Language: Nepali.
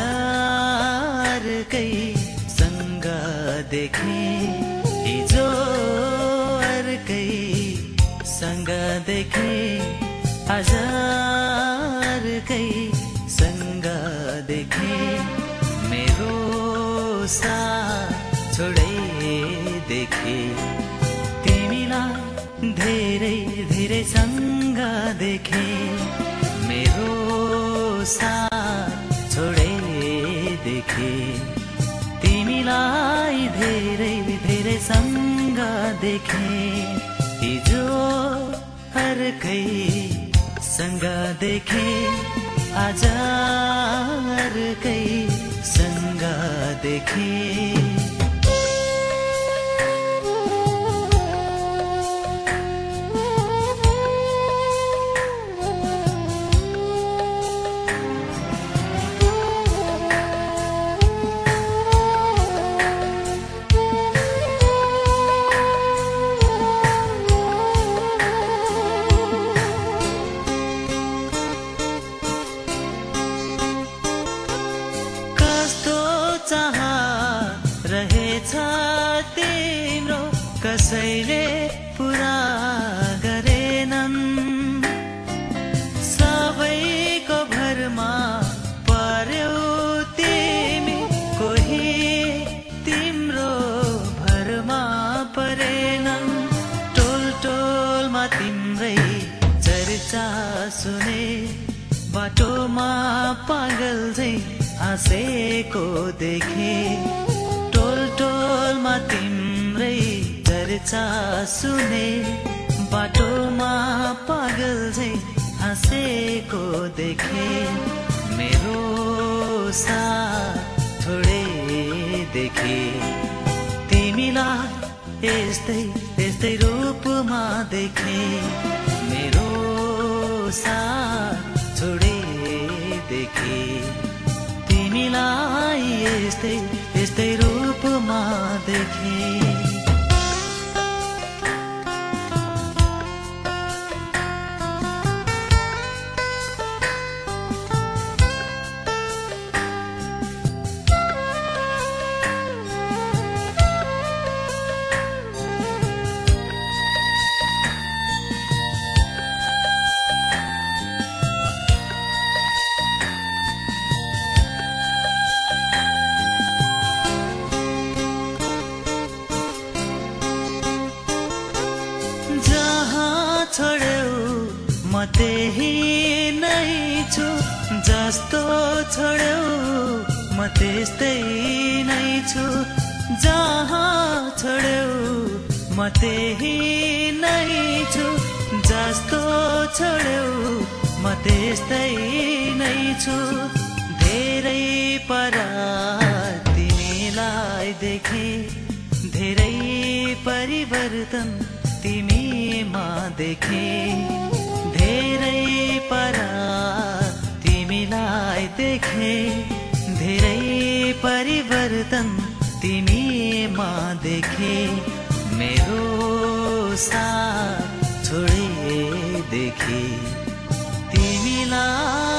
अर्कै सँग देखे हिजो अर्कै सँग देखे आज अर्कै सँग देखे मेरो साथ छोडै देखे। तिमीलाई धेरै धेरै सँग देखे मेरो साथ देखे हिजो अर्कै सँग देखे आज अर्कै सँग देखे। रहेछ तिम्रो कसैले पुरा गरेनन् सबैको भरमा पर्यौ तिमी कोही तिम्रो भरमा परेनन्। टोल टोलमा तिम्रै चर्चा सुने बाटोमा पागल झै हाँसेको देखे। सुने बाटोमा पागल झै हाँसेको देखे मेरो साथ छोडे देखे। तिमीलाई यस्तै यस्तै रूपमा देखे मेरो साथ छोडे देखे। तिमीलाई यस्तै यस्तै रूपमा देखे। म त्यही नै छु जस्तो छोड्यौ म त्यस्तै नै छु जहाँ छोड्यौ म त्यही नै छु जस्तो छोड्यौ म त्यस्तै नै छु धेरै पर तिमीलाई देखे। धेरै परिवर्तन तिमीमा देखे। धेरै पर। तिमीलाई देखे धेरै परिवर्तन तिमीमा देखे। मेरो साथ छोडे देखे तिमीलाई